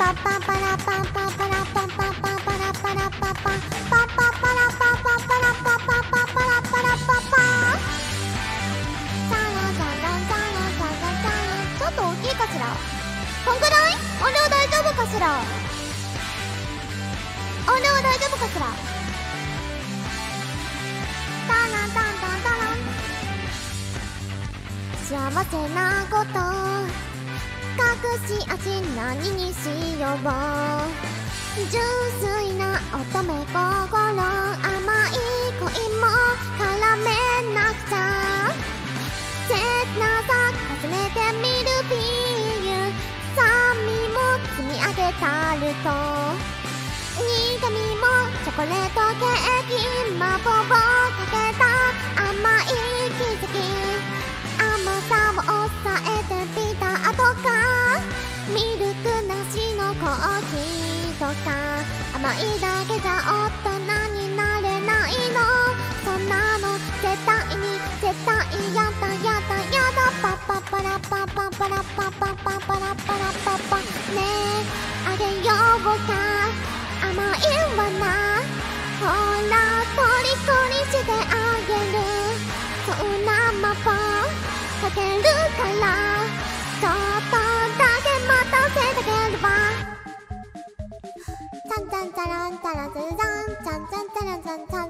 パパパラパパパラパパパパラパラパパパパパラパパパラパパパパラパラパパサラサラサラサラサラちょっと大きいかしらこんぐらい音量大丈夫かしら音量大丈夫かしらタランタンタンタラン幸せなこと隠し味何にしよう純粋な乙女心甘い恋も絡めなくちゃ。切なさ重ねてみるビール酸味も積み上げたると。苦味もチョコレートケーキ魔法ミルクなしのコーヒーとか甘いだけじゃ大人になれないのそんなの絶対に絶対やだやだやだパパパラパパパラパパパパラパラパパねえあげようか甘いわねんちゃらんちゃらずるじゃんちらちゃんちゃん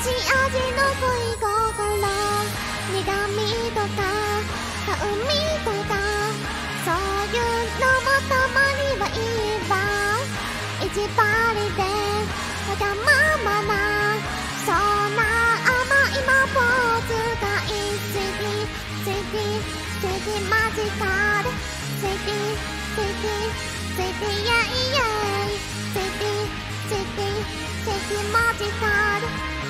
味の恋心苦味とか香味とかそういうのもたまにはいいわ一張りでわがままなそんな甘い魔法使い好き好き好きマジカル好き好き好きイエイイエイ好き好き好きマジカル